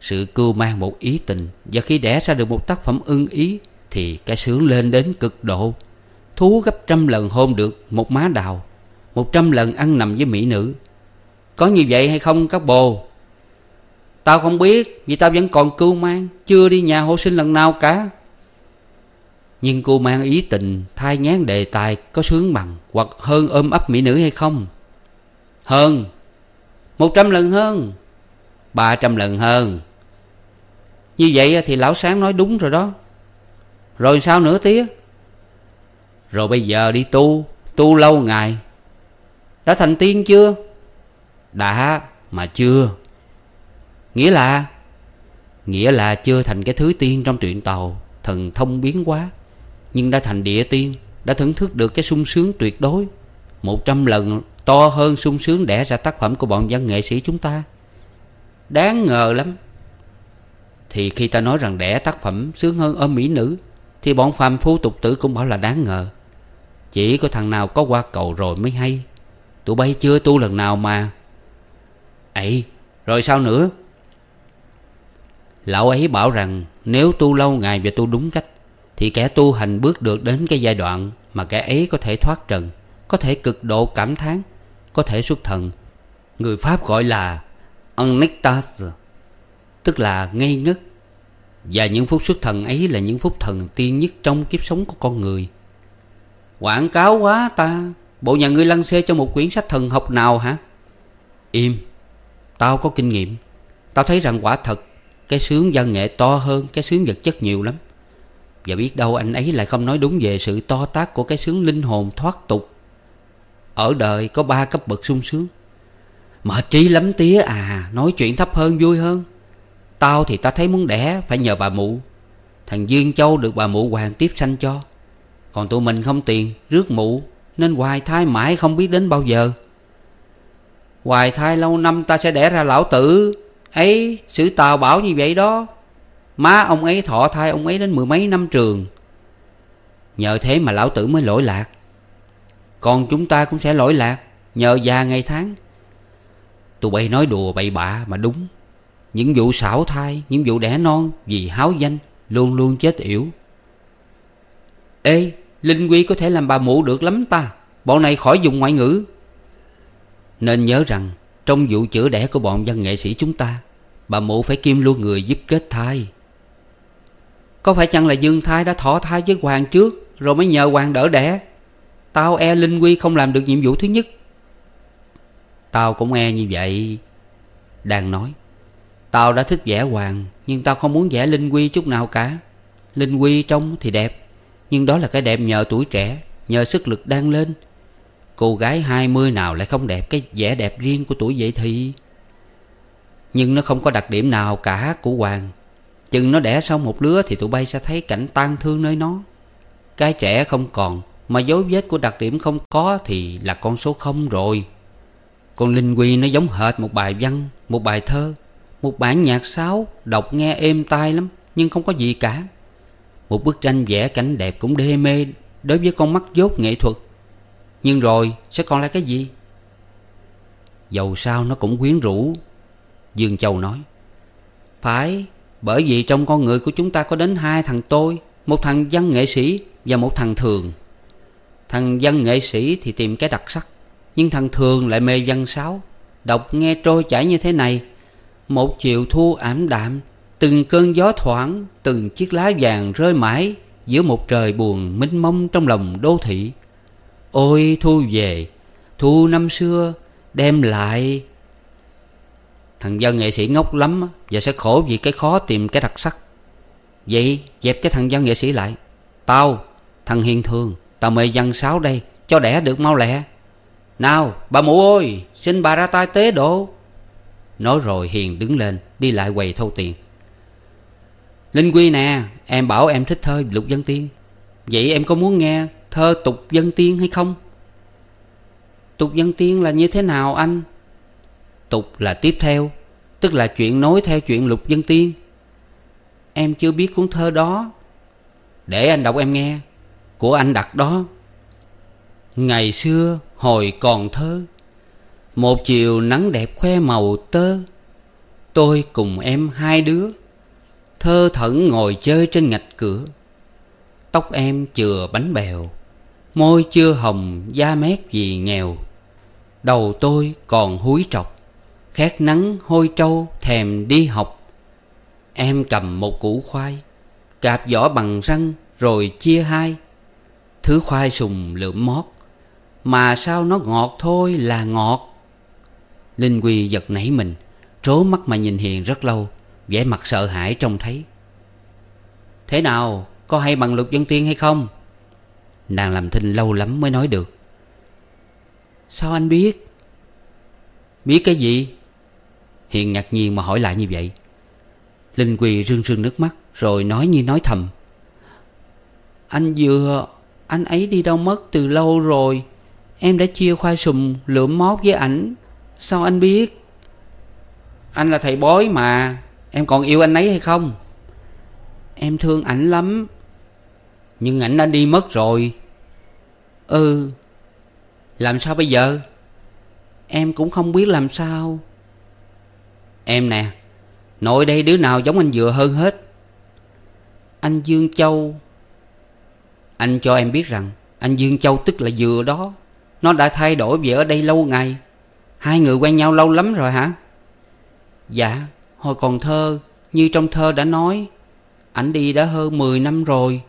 Sự cưu mang một ý tình Và khi đẻ ra được một tác phẩm ưng ý Thì cái sướng lên đến cực độ. Thú gấp trăm lần hôn được một má đào. Một trăm lần ăn nằm với mỹ nữ. Có như vậy hay không, các bồ? Tao không biết, Vì tao vẫn còn cưu mang, Chưa đi nhà hộ sinh lần nào cả. Nhưng cô mang ý tình thay nhán đề tài, có sướng bằng, Hoặc hơn ôm ấp mỹ nữ hay không? Hơn. Một trăm lần hơn. Ba trăm lần hơn. Như vậy thì lão sáng nói đúng rồi đó. Rồi sao nữa tía? Rồi bây giờ đi tu Tu lâu ngày đã thành tiên chưa? Đã, mà chưa. Nghĩa là Nghĩa là chưa thành cái thứ tiên trong truyện tàu. Thần thông biến quá Nhưng đã thành địa tiên, Đã thưởng thức được cái sung sướng tuyệt đối. Một trăm lần to hơn sung sướng đẻ ra tác phẩm của bọn văn nghệ sĩ chúng ta. Đáng ngờ lắm. Thì khi ta nói rằng đẻ tác phẩm sướng hơn ở mỹ nữ, Thì bọn phàm phu tục tử cũng bảo là đáng ngờ. Chỉ có thằng nào có qua cầu rồi mới hay. Tụi bay chưa tu lần nào mà. Ấy rồi sao nữa? Lão ấy bảo rằng, Nếu tu lâu ngày và tu đúng cách, Thì kẻ tu hành bước được đến cái giai đoạn Mà kẻ ấy có thể thoát trần, Có thể cực độ cảm thán, Có thể xuất thần. Người Pháp gọi là Onnectas Tức là ngây ngất. Và những phút xuất thần ấy là những phút thần tiên nhất trong kiếp sống của con người. Quảng cáo quá ta. Bộ nhà ngươi lăn xê cho một quyển sách thần học nào hả? Im. Tao có kinh nghiệm. Tao thấy rằng quả thật, Cái sướng văn nghệ to hơn cái sướng vật chất nhiều lắm. Và biết đâu anh ấy lại không nói đúng về sự to tác Của cái sướng linh hồn thoát tục. Ở đời có ba cấp bậc sung sướng. Mệt trí lắm tía à Nói chuyện thấp hơn vui hơn. Tao thì tao thấy muốn đẻ, Phải nhờ bà mụ. Thằng Dương Châu được bà mụ hoàng tiếp sanh cho. Còn tụi mình không tiền, Rước mụ. Nên hoài thai mãi không biết đến bao giờ. Hoài thai lâu năm ta sẽ đẻ ra lão tử. Ấy, sự tào bảo như vậy đó. Má ông ấy thọ thai ông ấy đến mười mấy năm trường. Nhờ thế mà lão tử mới lỗi lạc. Còn chúng ta cũng sẽ lỗi lạc, nhờ già ngày tháng. Tụi bay nói đùa bậy bạ mà đúng. Những vụ xảo thai, những vụ đẻ non vì háo danh luôn luôn chết yểu. Ê linh quy có thể làm bà mụ được lắm ta. Bọn này khỏi dùng ngoại ngữ. Nên nhớ rằng, Trong vụ chữa đẻ của bọn văn nghệ sĩ chúng ta, Bà mụ phải kim luôn người giúp kết thai. Có phải chăng là Dương Thai đã thọ thai với Hoàng trước, Rồi mới nhờ Hoàng đỡ đẻ? Tao e Linh Quy không làm được nhiệm vụ thứ nhất. Tao cũng e như vậy, Đang nói. Tao đã thích vẽ Hoàng, Nhưng tao không muốn vẽ Linh Quy chút nào cả. Linh Quy trông thì đẹp. Nhưng đó là cái đẹp nhờ tuổi trẻ, Nhờ sức lực đang lên. Cô gái 20 nào lại không đẹp Cái vẻ đẹp riêng của tuổi dậy thì? Nhưng nó không có đặc điểm nào cả của Hoàng. Chừng nó đẻ xong một lứa Thì tụi bay sẽ thấy cảnh tan thương nơi nó. Cái trẻ không còn, Mà dấu vết của đặc điểm không có Thì là con số không rồi. Còn Linh Quy nó giống hệt một bài văn, Một bài thơ, Một bản nhạc sáo, Đọc nghe êm tai lắm, Nhưng không có gì cả. Một bức tranh vẽ cảnh đẹp cũng đê mê Đối với con mắt dốt nghệ thuật. Nhưng rồi sẽ còn là cái gì? Dầu sao nó cũng quyến rũ, Dương Châu nói. Phải, Bởi vì trong con người của chúng ta có đến hai thằng tôi, Một thằng văn nghệ sĩ Và một thằng thường. Thằng văn nghệ sĩ thì tìm cái đặc sắc, Nhưng thằng thường lại mê văn sáo. Đọc nghe trôi chảy như thế này, Một chiều thu ảm đạm Từng cơn gió thoảng, Từng chiếc lá vàng rơi mãi Giữa một trời buồn mênh mông trong lòng đô thị. Ôi, thu về, Thu năm xưa, Đem lại. Thằng dân nghệ sĩ ngốc lắm Và sẽ khổ vì cái khó tìm cái đặc sắc. Vậy, dẹp cái thằng dân nghệ sĩ lại. Tao, Thằng hiền thường, Tao mời dân sáo đây, Cho đẻ được mau lẹ. Nào, bà mụ ơi, Xin bà ra tay tế độ. Nói rồi Hiền đứng lên, Đi lại quầy thâu tiền. Linh Quy nè, Em bảo em thích thơ lục dân tiên. Vậy em có muốn nghe thơ tục dân tiên hay không? Tục dân tiên là như thế nào anh? Tục là tiếp theo, tức là chuyện nối theo chuyện lục dân tiên. Em chưa biết cuốn thơ đó. Để anh đọc em nghe, của anh đặt đó. Ngày xưa hồi còn thơ, một chiều nắng đẹp khoe màu tơ. Tôi cùng em hai đứa thơ thẩn ngồi chơi trên ngạch cửa. Tóc em chừa bánh bèo, Môi chưa hồng, da mét vì nghèo. Đầu tôi còn húi trọc Khát nắng hôi trâu thèm đi học. Em cầm một củ khoai, Cạp vỏ bằng răng rồi chia hai. Thứ khoai sùng lượm mót, Mà sao nó ngọt thôi là ngọt. Linh Quy giật nảy mình, Trố mắt mà nhìn Hiền rất lâu vẻ mặt sợ hãi trông thấy. Thế nào, có hay bằng lục dân tiên hay không? Nàng làm thinh lâu lắm mới nói được. Sao anh biết? Biết cái gì? Hiền ngạc nhiên mà hỏi lại như vậy. Linh Quỳ rưng rưng nước mắt, Rồi nói như nói thầm. Anh vừa, Anh ấy đi đâu mất từ lâu rồi? Em đã chia khoai sùng lượm mót với ảnh. Sao anh biết? Anh là thầy bói mà. Em còn yêu anh ấy hay không? Em thương ảnh lắm. Nhưng ảnh đã đi mất rồi. Ừ. Làm sao bây giờ? Em cũng không biết làm sao. Em nè, Nội đây đứa nào giống anh Dừa hơn hết? Anh Dương Châu. Anh cho em biết rằng, Anh Dương Châu tức là Dừa đó. Nó đã thay đổi về ở đây lâu ngày. Hai người quen nhau lâu lắm rồi hả? Dạ. Hồi còn thơ, Như trong thơ đã nói, Ảnh đi đã hơn 10 năm rồi.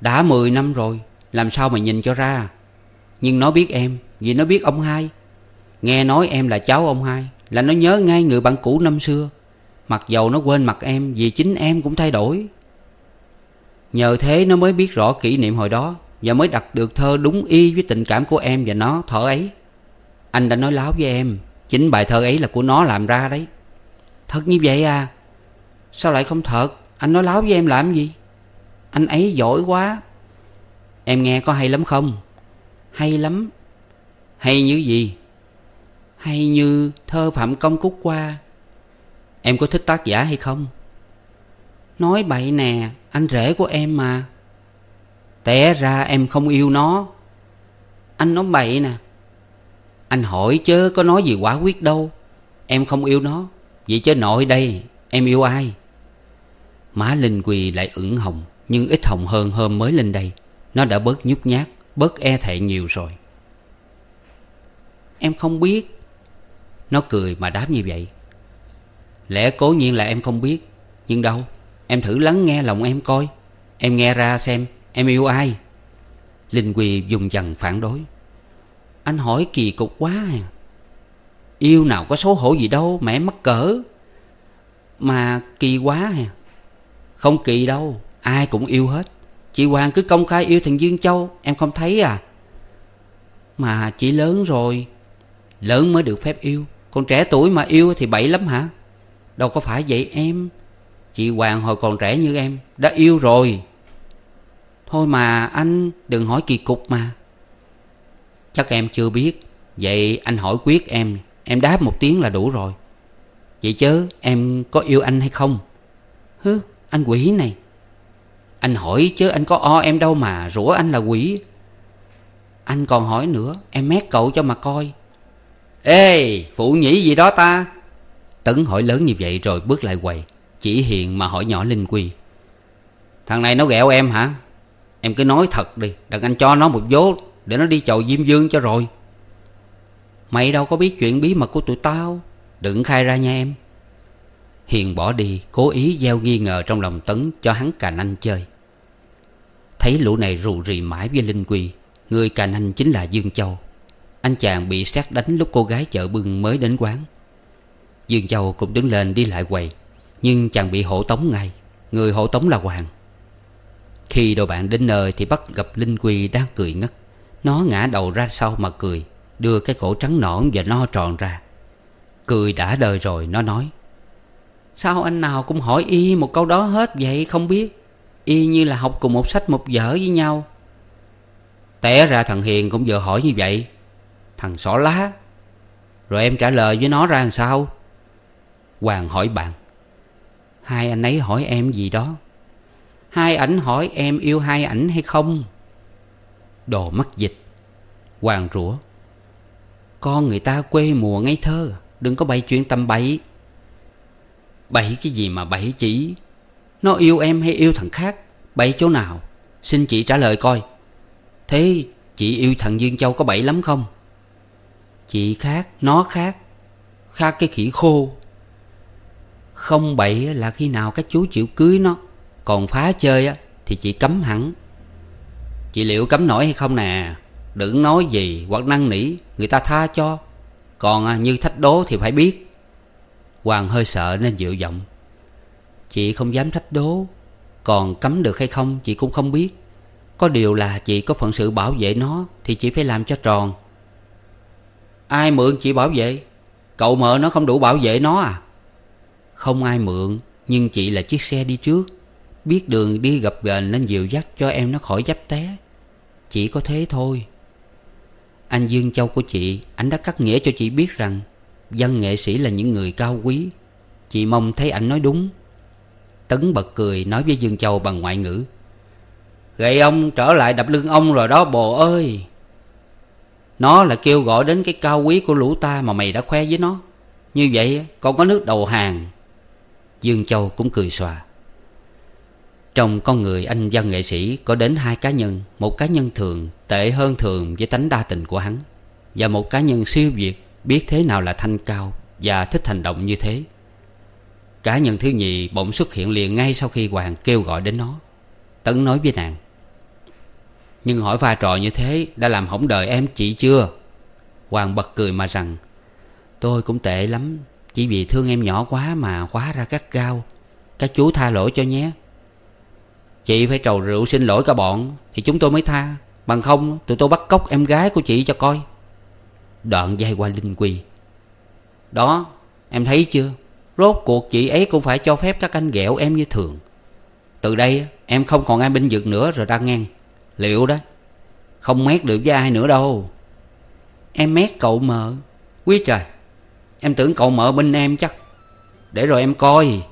Đã 10 năm rồi, Làm sao mà nhìn cho ra? Nhưng nó biết em, Vì nó biết ông hai. Nghe nói em là cháu ông hai, Là nó nhớ ngay người bạn cũ năm xưa. Mặc dầu nó quên mặt em, Vì chính em cũng thay đổi. Nhờ thế nó mới biết rõ kỷ niệm hồi đó, Và mới đặt được thơ đúng y với tình cảm của em và nó, thở ấy. Anh đã nói láo với em, Chính bài thơ ấy là của nó làm ra đấy. Thật như vậy à? Sao lại không thật? Anh nói láo với em làm gì? Anh ấy giỏi quá. Em nghe có hay lắm không? Hay lắm. Hay như gì? Hay như thơ Phạm Công Cúc qua. Em có thích tác giả hay không? Nói bậy nè, Anh rể của em mà. Té ra em không yêu nó. Anh nói bậy nè. Anh hỏi chứ có nói gì quả quyết đâu. Em không yêu nó. Vậy chứ nội đây, Em yêu ai? Má Linh Quỳ lại ửng hồng, Nhưng ít hồng hơn hôm mới lên đây. Nó đã bớt nhút nhát, Bớt e thẹn nhiều rồi. Em không biết. Nó cười mà đáp như vậy. Lẽ cố nhiên là em không biết. Nhưng đâu, Em thử lắng nghe lòng em coi. Em nghe ra xem, Em yêu ai? Linh Quỳ dùng dần phản đối. Anh hỏi kỳ cục quá à. Yêu nào có xấu hổ gì đâu, Mẹ mắc cỡ. Mà kỳ quá hè. Không kỳ đâu, Ai cũng yêu hết. Chị Hoàng cứ công khai yêu thằng Dương Châu, Em không thấy à. Mà chị lớn rồi, Lớn mới được phép yêu. Còn trẻ tuổi mà yêu thì bậy lắm hả? Đâu có phải vậy em. Chị Hoàng hồi còn trẻ như em, Đã yêu rồi. Thôi mà anh đừng hỏi kỳ cục mà. Chắc em chưa biết. Vậy anh hỏi quyết em. Em đáp một tiếng là đủ rồi. Vậy chứ em có yêu anh hay không? Hứ, anh quỷ này. Anh hỏi chứ anh có o em đâu mà, Rủa anh là quỷ. Anh còn hỏi nữa, Em mét cậu cho mà coi. Ê, phụ nhĩ gì đó ta? Tấn hỏi lớn như vậy rồi bước lại quầy, Chỉ hiện mà hỏi nhỏ Linh Quy. Thằng này nó ghẹo em hả? Em cứ nói thật đi, Đừng anh cho nó một vố, Để nó đi chầu Diêm Dương cho rồi. Mày đâu có biết chuyện bí mật của tụi tao. Đừng khai ra nha em. Hiền bỏ đi, Cố ý gieo nghi ngờ trong lòng Tấn Cho hắn cà nanh chơi. Thấy lũ này rù rì mãi với Linh Quy, Người cà nanh chính là Dương Châu. Anh chàng bị xét đánh lúc cô gái chợ bưng mới đến quán. Dương Châu cũng đứng lên đi lại quầy, Nhưng chàng bị hộ tống ngay. Người hộ tống là Hoàng. Khi đội bạn đến nơi Thì bắt gặp Linh Quy đang cười ngất. Nó ngã đầu ra sau mà cười. Đưa cái cổ trắng nõn và no tròn ra. Cười đã đời rồi, nó nói, Sao anh nào cũng hỏi y một câu đó hết vậy, không biết? Y như là học cùng một sách một vở với nhau. Té ra thằng Hiền cũng vừa hỏi như vậy. Thằng xỏ lá, Rồi em trả lời với nó ra làm sao? Hoàng hỏi bạn, Hai anh ấy hỏi em gì đó? Hai ảnh hỏi em yêu hai ảnh hay không? Đồ mắc dịch. Hoàng rủa con người ta quê mùa ngây thơ, Đừng có bày chuyện tầm bậy. Bậy cái gì mà bậy chỉ? Nó yêu em hay yêu thằng khác? Bậy chỗ nào? Xin chị trả lời coi. Thế chị yêu thằng Dương Châu có bậy lắm không? Chị khác, Nó khác. Khác cái khỉ khô. Không bậy là khi nào các chú chịu cưới nó. Còn phá chơi á, Thì chị cấm hẳn. Chị liệu cấm nổi hay không nè? Đừng nói gì, hoặc năn nỉ, Người ta tha cho. Còn à, như thách đố thì phải biết. Hoàng hơi sợ nên dịu giọng. Chị không dám thách đố. Còn cấm được hay không, chị cũng không biết. Có điều là chị có phận sự bảo vệ nó, Thì chị phải làm cho tròn. Ai mượn chị bảo vệ? Cậu mợ nó không đủ bảo vệ nó à? Không ai mượn, Nhưng chị là chiếc xe đi trước. Biết đường đi gập ghềnh nên dịu dắt cho em nó khỏi dấp té. Chỉ có thế thôi. Anh Dương Châu của chị Anh đã cắt nghĩa cho chị biết rằng Dân nghệ sĩ là những người cao quý. Chị mong thấy anh nói đúng. Tấn bật cười nói với Dương Châu bằng ngoại ngữ. Gậy ông trở lại đập lưng ông rồi đó, bồ ơi. Nó là kêu gọi đến cái cao quý của lũ ta mà mày đã khoe với nó. Như vậy, còn có nước đầu hàng. Dương Châu cũng cười xòa. Trong con người anh văn nghệ sĩ có đến hai cá nhân, Một cá nhân thường, tệ hơn thường với tánh đa tình của hắn, Và một cá nhân siêu việt biết thế nào là thanh cao Và thích hành động như thế. Cá nhân thứ nhì bỗng xuất hiện liền ngay sau khi Hoàng kêu gọi đến nó. Tấn nói với nàng, Nhưng hỏi pha trò như thế đã làm hỏng đời em chị chưa? Hoàng bật cười mà rằng, Tôi cũng tệ lắm, Chỉ vì thương em nhỏ quá mà quá ra cắt gao. Các chú tha lỗi cho nhé. Chị phải trầu rượu xin lỗi cả bọn, Thì chúng tôi mới tha. Bằng không, tụi tôi bắt cóc em gái của chị cho coi. Đoạn dây qua Linh Quy Đó, em thấy chưa? Rốt cuộc chị ấy cũng phải cho phép các anh ghẹo em như thường. Từ đây, em không còn ai binh vực nữa rồi ra ngang. Liệu đó, Không mét được với ai nữa đâu. Em mét cậu mợ. Quý trời, Em tưởng cậu mợ bên em chắc. Để rồi em coi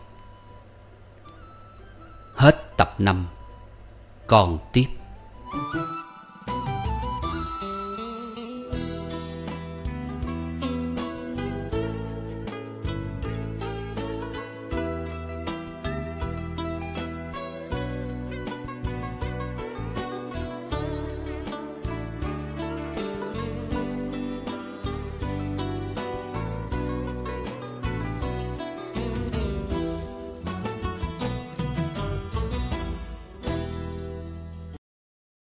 tập 5 Còn tiếp.